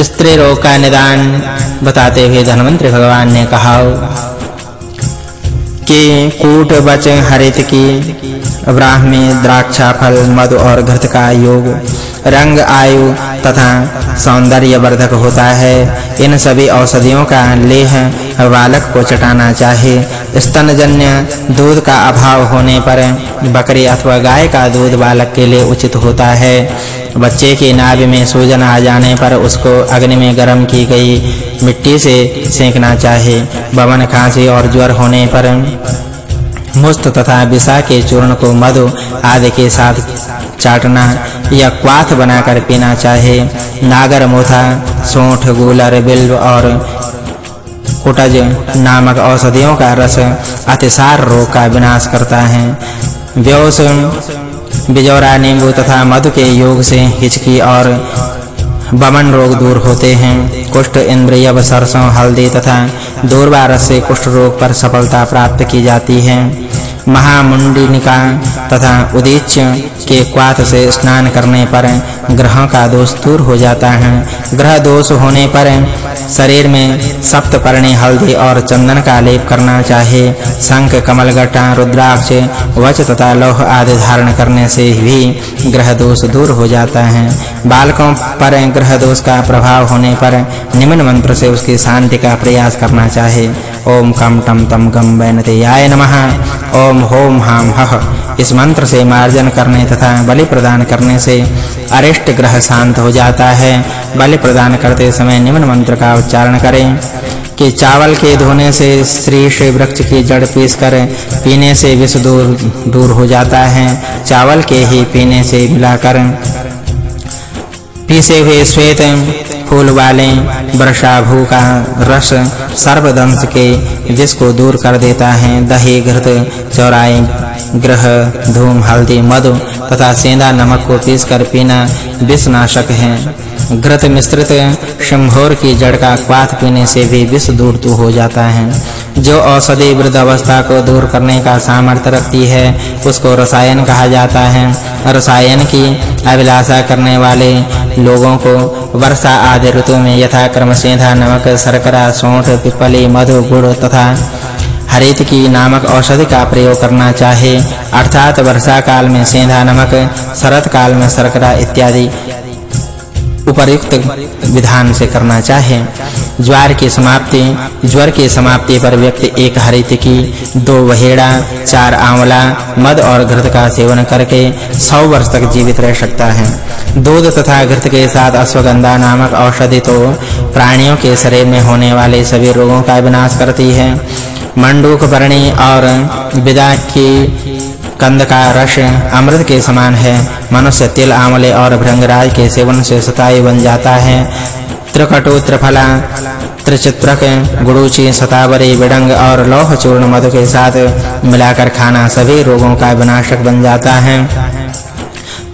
स्त्री रोग का निदान बताते हुए धनवंतरी भगवान ने कहा, कि कूट बच हरित की, ब्राह्मी द्राक्षा फल मधु और घृत का योग, रंग, आयु तथा सौंदर्य वर्धक होता है। इन सभी औषधियों का लेह बालक को चटाना चाहिए स्तनजन्य दूध का अभाव होने पर बकरी अथवा गाय का दूध बालक के लिए उचित होता है। बच्चे की नाभि में सूजन आ जाने पर उसको अग्नि में गर्म की गई मिट्टी से सेंकना चाहिए बवन खांसी और ज्वर होने पर मुस्त तथा विषा के चूर्ण को मधु आदि के साथ चाटना या क्वाथ बनाकर पीना चाहिए नागर मोथा, सोंठ, गूलर, बिल्व और कुटज नामक औषधियों का रस अतिसार रोग का विनाश करता है। व्योस बिजौरा नींबू तथा मधु के योग से हिचकी और बमन रोग दूर होते हैं। कुष्ठ इंद्रिय व सरसों, हल्दी तथा दूरबा रस से कुष्ठ रोग पर सफलता प्राप्त की जाती है। महामुंडिनिका तथा उदीच्य के क्वाथ से स्नान करने पर ग्रहों का दोष दूर हो जाता है। ग्रह दोष होने पर शरीर में सप्तपर्णी हल्दी और चंदन का लेप करना चाहिए शंख, कमलगट्टा, रुद्राक्ष, वच तथा लौह आदि धारण करने से भी ग्रह दोष दूर हो जाता है। बालकों पर ग्रह दोष का प्रभाव होने पर निम्न मंत्र से उसकी शांति का प्रयास करना चाहिए ओम कम टम तम गम वैनतेयाय नमः। ओम होम हाम हः इस मंत्र से मार्जन करने तथा बलि प्रदान करने से अरिष्ट ग्रह शांत हो जाता है। बलि प्रदान करते समय निम्न मंत्र का उच्चारण करें। कि चावल के धोने से श्री श्री वृक्ष की जड़ पीसकर पीने से विष दूर दूर हो जाता है। चावल के ही पीने से मिलाकर पीसे हुए श्वेत फूल वाले वर्षाभू का रस सर्वदंश के जिसको दूर कर देता है दही, घृत, चौराई, ग्रह, धूम, हल्दी, मधु तथा सेंधा नमक को पीसकर पीना विषनाशक है। घृत मिश्रित शंभोर की जड़ का क्वाथ पीने से भी विष दूर तो हो जाता है। जो औषधि वृद्ध अवस्था को दूर करने का सामर्थ्य रखती है, उसको रसायन कहा जाता है। रसायन की अभिलाषा करने वाले लोगों को वर्षा आदि ऋतु में यथा क्रम सेंधा नमक शर्करा, सौंठ, पिपली, मधु, गुड़ तथा हरित की नामक औषधि का प्रयोग करना चाहे। अर्थात वर्षा काल में सेंधा नमक शरत काल में शर्करा इत्यादि उपयुक्त विधान से करना चाहिए ज्वार की समाप्ति, ज्वर की समाप्ति पर व्यक्ति एक हरित की दो वहेड़ा चार आंवला, मद और घृत का सेवन करके 100 वर्ष तक जीवित रह सकता है। दूध तथा घृत के साथ अश्वगंधा नामक औषधि तो प्राणियों के शरीर में होने वाले सभी रोगों का विनाश करती है। मंडूक वर्णी और विदा की कंद का रस अमृत के समान है। मनुष्य तिल, आंवले और भृंगराज के सेवन से शतायु बन जाता है। त्रिकटु त्रिफला त्रिचित्रक, गुड़ूची, सतावरी, विडंग और लौह चूर्ण मधु के साथ मिलाकर खाना सभी रोगों का विनाशक बन जाता है।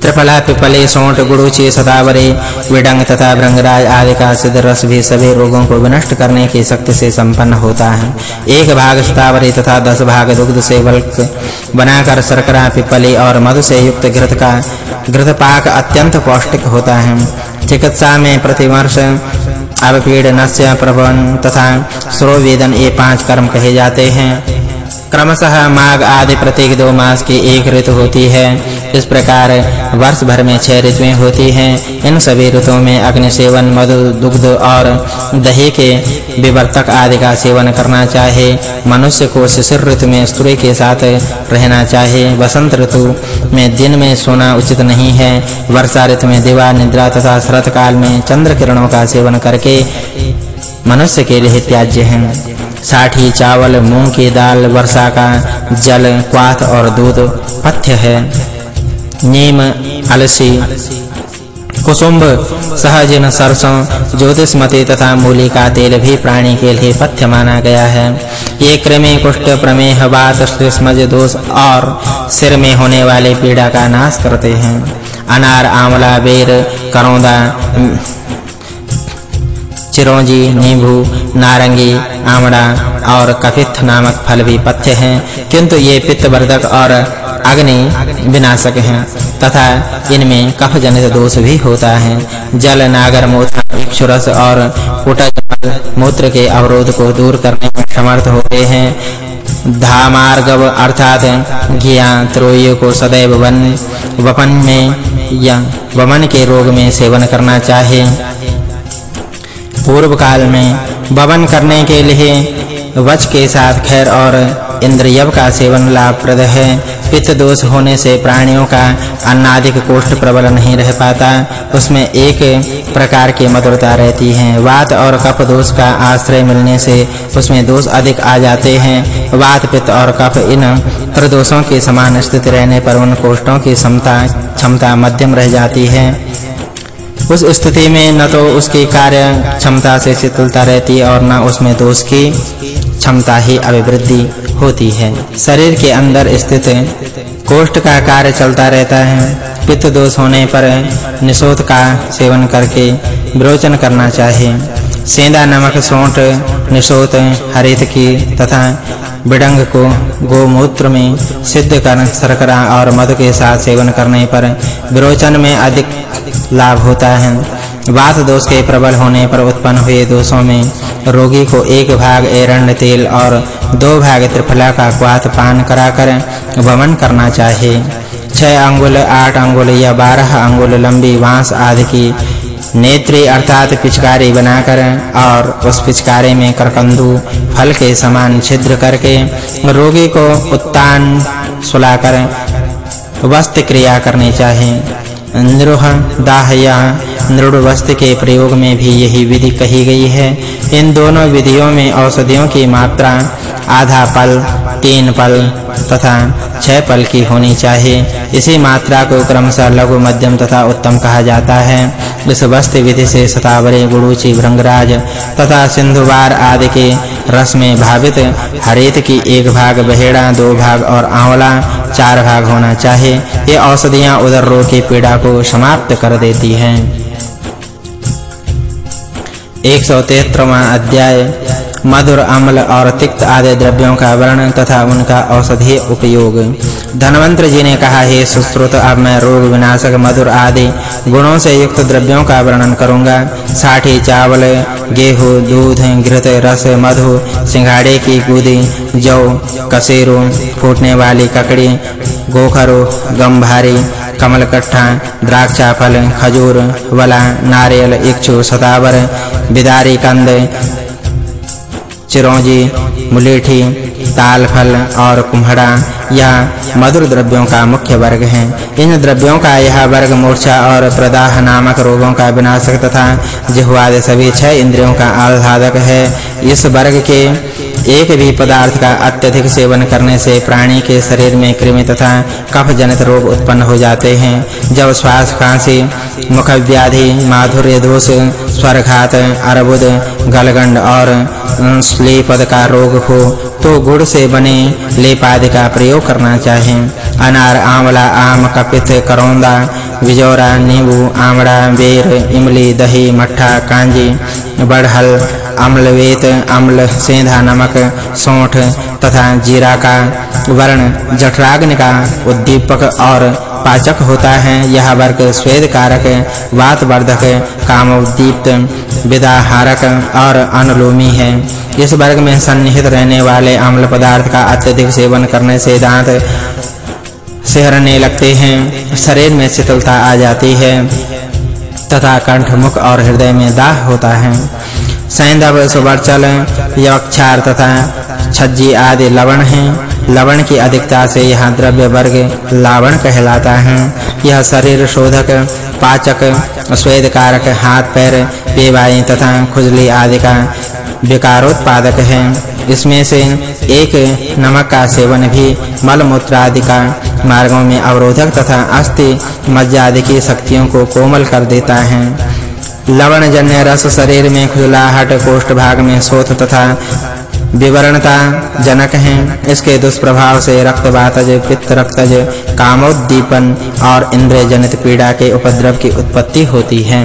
त्रिफला, पिपली, सोंठ, गुड़ूची, सतावरी, विडंग तथा भृंगराज आदि का सिद्ध रस भी सभी रोगों को विनष्ट करने की शक्ति से संपन्न होता है। एक भाग सतावरी तथा दस भाग दुग्ध से वल्क बनाकर शर्करा, पिपली और मधु से युक्त घृत का घृत पाक अत्यंत पौष्टिक होता है। चिकित्सा में प्रतिवर्ष अवपीडनस्य प्रवन तथा स्रोवेदन ये पाँच कर्म कहे जाते हैं। क्रमशः माघ आदि प्रत्येक दो मास की एक ऋतु होती है। इस प्रकार वर्ष भर में छह ऋतुएँ होती हैं। इन सभी ऋतुओं में अग्नि सेवन, मधु, दुग्ध और दही के विवर्तक आदि का सेवन करना चाहिए मनुष्य को शिशिर ऋतु में स्त्री के साथ रहना चाहिए वसंत ऋतु में दिन में सोना उचित नहीं है। वर्षा ऋतु में दिवा, निद्रा तथा शरत काल में चंद्र किरणों का सेवन करके मनुष्य के लिए त्याज्य है। साठी चावल, मूंग की दाल, वर्षा का जल, क्वाथ और दूध पथ्य है। नीम, अलसी कुसुम्भ सहजन, सरसों, ज्योतिषमती तथा मूली का तेल भी प्राणी के लिए पथ्य माना गया है। ये कृमि, कुष्ठ, प्रमेह, वात, श्लेष्मज, दोष और सिर में होने वाले पीड़ा का नाश करते हैं। अनार, आंवला, बेर, करौंदा चिरौंजी, नींबू, नारंगी, आमड़ा और कपित्थ नामक फल भी पथ्य हैं, किंतु ये पित्त वर्धक और अग्नि विनाशक हैं, तथा इनमें कफ जनित दोष भी होता है। जल, नागर, मूत्र, इक्षुरस और कुटज मूत्र के अवरोध को दूर करने में समर्थ होते हैं। धामार्गव अर्थात घिया, त्रोय को सदैव वन वपन में या वमन के रोग में सेवन करना चाहिए पूर्व काल में वमन करने के लिए वच के साथ खैर और इंद्रियव का सेवन लाभप्रद है। पित्त दोष होने से प्राणियों का अन्नादिक कोष्ठ प्रबल नहीं रह पाता। उसमें एक प्रकार की मधुरता रहती है। वात और कफ दोष का आश्रय मिलने से उसमें दोष अधिक आ जाते हैं। वात, पित्त और कफ इन प्रदोषों के समान स्थिति रहने पर उन कोष्ठों की क्षमता क्षमता मध्यम रह जाती है। उस स्थिति में न तो उसकी कार्य क्षमता से शीतलता रहती और न उसमें दोष की क्षमता ही अभिवृद्धि होती है। शरीर के अंदर स्थित कोष्ठ का कार्य चलता रहता है। पित्त दोष होने पर निशोध का सेवन करके विरोचन करना चाहिए। सेंधा नमक सोंठ निशोथ हरित की तथा बिडंग को गोमूत्र में सिद्ध कर शर्करा और मधु के साथ सेवन करने पर विरोचन में अधिक लाभ होता है। वात दोष के प्रबल होने पर उत्पन्न हुए दोषों में रोगी को एक भाग एरंड तेल और दो भाग त्रिफला का क्वाथ पान कराकर वमन करना चाहिए। छह अंगुल, आठ अंगुल या बारह अंगुल लंबी बाँस आदि की नेत्री अर्थात पिचकारी बनाकर और उस पिचकारी में करकंदू फल के समान छिद्र करके रोगी को उत्तान सुलाकर वस्त्र क्रिया करनी चाहिए। नृह दाह या नृढ़ वस्त्र के प्रयोग में भी यही विधि कही गई है। इन दोनों विधियों में औषधियों की मात्रा, आधा पल, तीन पल तथा छह पल की होनी चाहिए। इसी मात्रा को क्रमशः लघु, मध्यम तथा उत्तम कहा जाता है। इस वस्त्र विधि से सतावरे गुड़ूची भृंगराज तथा सिंधुवार आदि के रस में भावित हरित की एक भाग, बहेड़ा, दो भाग और आंवला, चार भाग होना चाहिए। ये औषधियाँ उदर रोग की पीड़ा को समाप्त कर देती हैं। 173वां अध्याय। मधुर अम्ल और तिक्त आदि द्रव्यों का वर्णन तथा उनका औषधीय उपयोग। धनवंतर जी ने कहा, हे सुश्रुत, अब मैं रोग विनाशक मधुर आदि गुणों से युक्त द्रव्यों का वर्णन करूँगा। साठी चावल, गेहूँ, दूध, घृत, रस, मधु, सिंघाड़े की गुदी, जौ, कसेरो, फूटने वाली ककड़ी, गोखरो गंभारी कमलकट्ठा द्राक्षा फल खजूर, वला, नारियल इक्षु सतावर बिदारी कंद चिरौंजी, मुलेठी ताल फल और कुम्हड़ा यह मधुर द्रव्यों का मुख्य वर्ग है। इन द्रव्यों का यह वर्ग मूर्छा और प्रदाह नामक रोगों का विनाशक तथा जिह्वादि सभी छह इंद्रियों का आह्लादक है। इस वर्ग के एक भी पदार्थ का अत्यधिक सेवन करने से प्राणी के शरीर में कृमि तथा कफ जनित रोग उत्पन्न हो जाते हैं। जब श्वास खांसी मुख व्याधि माधुर्य दोष, स्वरघात, अर्बुद, गलगंड और स्लीपद का रोग हो तो गुड़ से बने लेप आदि का प्रयोग करना चाहिए अनार, आंवला, आम कपित करौंदा बिजौरा नींबू आमड़ा बेर, इमली, दही, मट्ठा, कांजी, बड़हल, अम्लवेत, अम्ल, सेंधा, नमक, सौंठ तथा जीरा का वर्ण, जठराग्नि का उद्दीपक और पाचक होता है, यह वर्ग स्वेद कारक वात वर्धक कामोद्दीप्त, विदाहारक और अनुलोमी है। इस वर्ग में सन्निहित रहने वाले अम्ल पदार्थ का अत्यधिक सेवन करने से दांत सिहरने लगते हैं, शरीर में शीतलता आ जाती है, तथा कंठ, मुख और हृदय में दाह होता है। सैंधव, सुवर्चल, यक्षार तथा छज्जी आदि लवण हैं। लवण की अधिकता से यह द्रव्य वर्ग लावण कहलाता है। यह शरीर शोधक, पाचक स्वेद कारक हाथ पैर पेवाई तथा खुजली आदि का विकारोत्पादक है। इसमें से एक नमक का सेवन भी मल मूत्र आदि का मार्गों में अवरोधक तथा अस्थि मज्जा आदि की शक्तियों को कोमल कर देता है। लवण जन्य रस शरीर में खुजलाहट कोष्ठ भाग में शोथ तथा विवरणता जनक हैं। इसके दुष्प्रभाव से रक्तवातज पित्त रक्तज कामोद्दीपन और इंद्रिय जनित पीड़ा के उपद्रव की उत्पत्ति होती है।